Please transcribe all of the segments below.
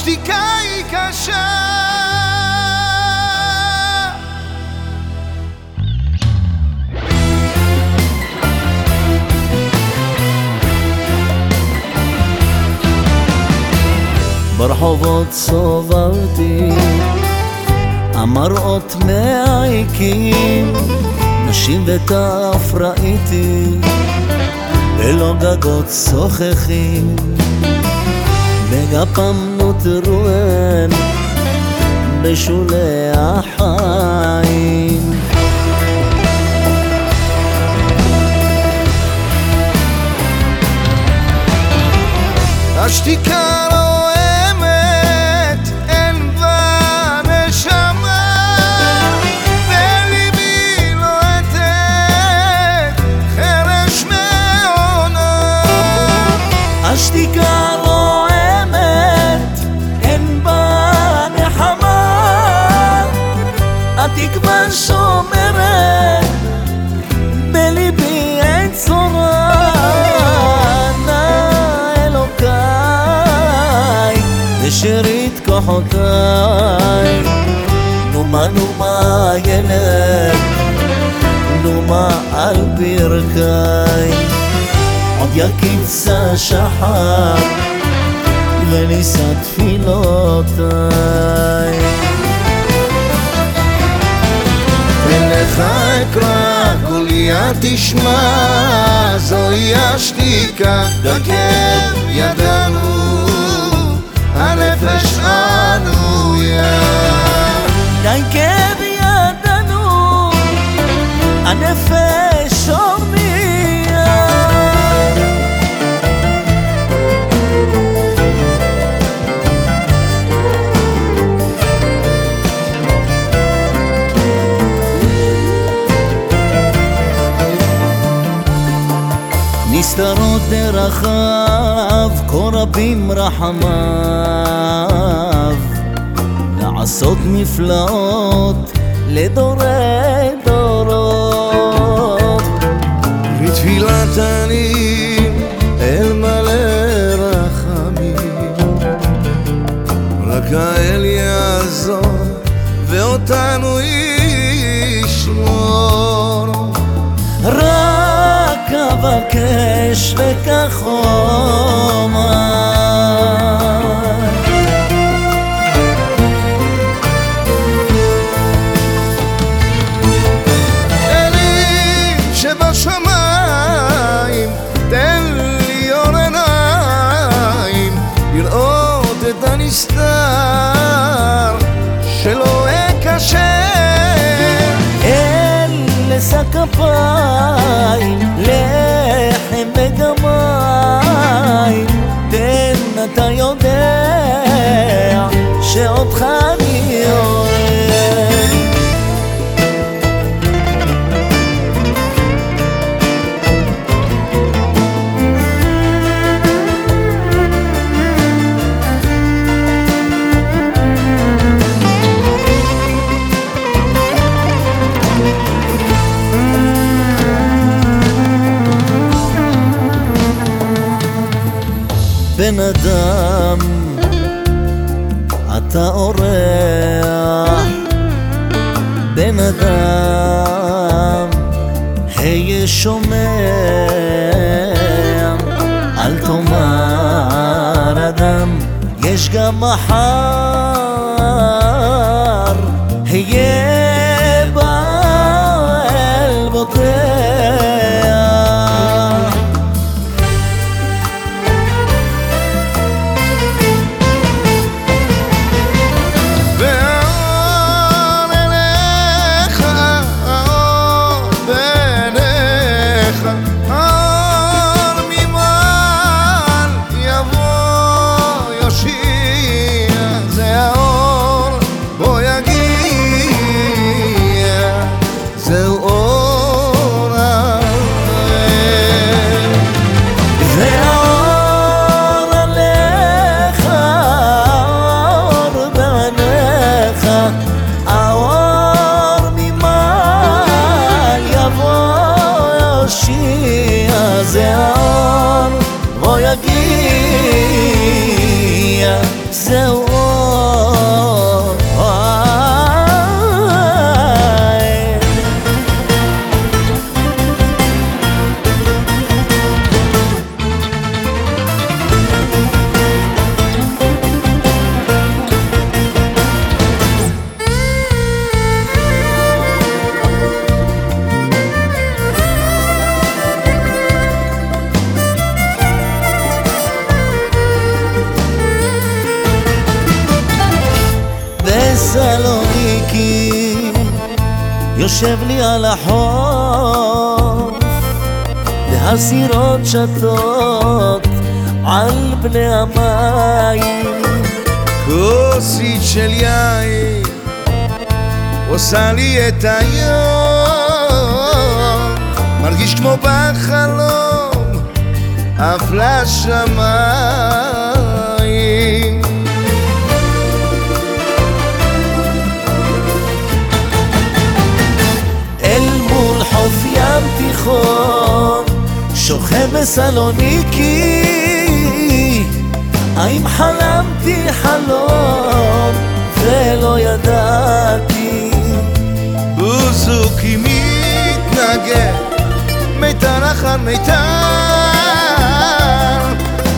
השתיקה היא קשה. ברחובות סובבתי, המראות מעיקים, נשים וטף ראיתי, ולא גגות שוחחים, בגפם נותרו הן בשולי החיים. השתיקה רועמת, אין בה נשמה בליבי לוהטת חרש מעונה השתיקה שומרת, בליבי אין צורה. נא אלוקיי, ושארית כוחותיי, נומה נומה ילד, נומה על ברכיי. עוד יקיץ השחר ונישא תפילותיי. ולך אקרא, קוליה תשמע, זוהי השתיקה, דרכך ידענו, הנפש ענויה. די כאב ידענו, הנפש נסתרות דרכיו, כה רבים רחמיו, לעשות נפלאות לדורי דורות. בתפילת אני אל מלא רחמים, רק האל יעזור ואותנו ישמור. רק אבקש וכך אומר אלי שבשמיים, תן לי אור עיניים, לראות את הנסתר, שלא אקשר. אל לשא כפיים, בן אדם, אתה אורח, בן אדם, היה שומע, אל תאמר אדם, יש גם מחר, היה יושב לי על החוף והסירות שטות על פני המים. כוסית של יין עושה לי את היום. מרגיש כמו בחלום עף לשמיים תיכון שוכב בסלוניקי. האם חלמתי חלום ולא ידעתי? בוזוקי מתנגן מיתר אחר מיתר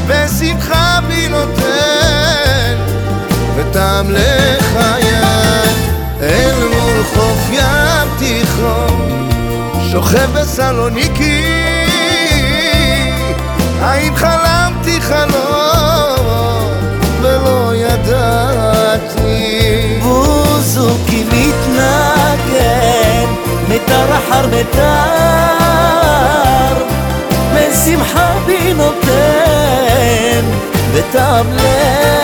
ושמחה בי נותן וטעם לחיי אל מול חוף ים תיכון שוכב בסלוניקי. האם חלמתי חלום ולא ידעתי? בוזוקי מתנגן מיתר אחר מיתר ושמחה בי נותן וטעם לב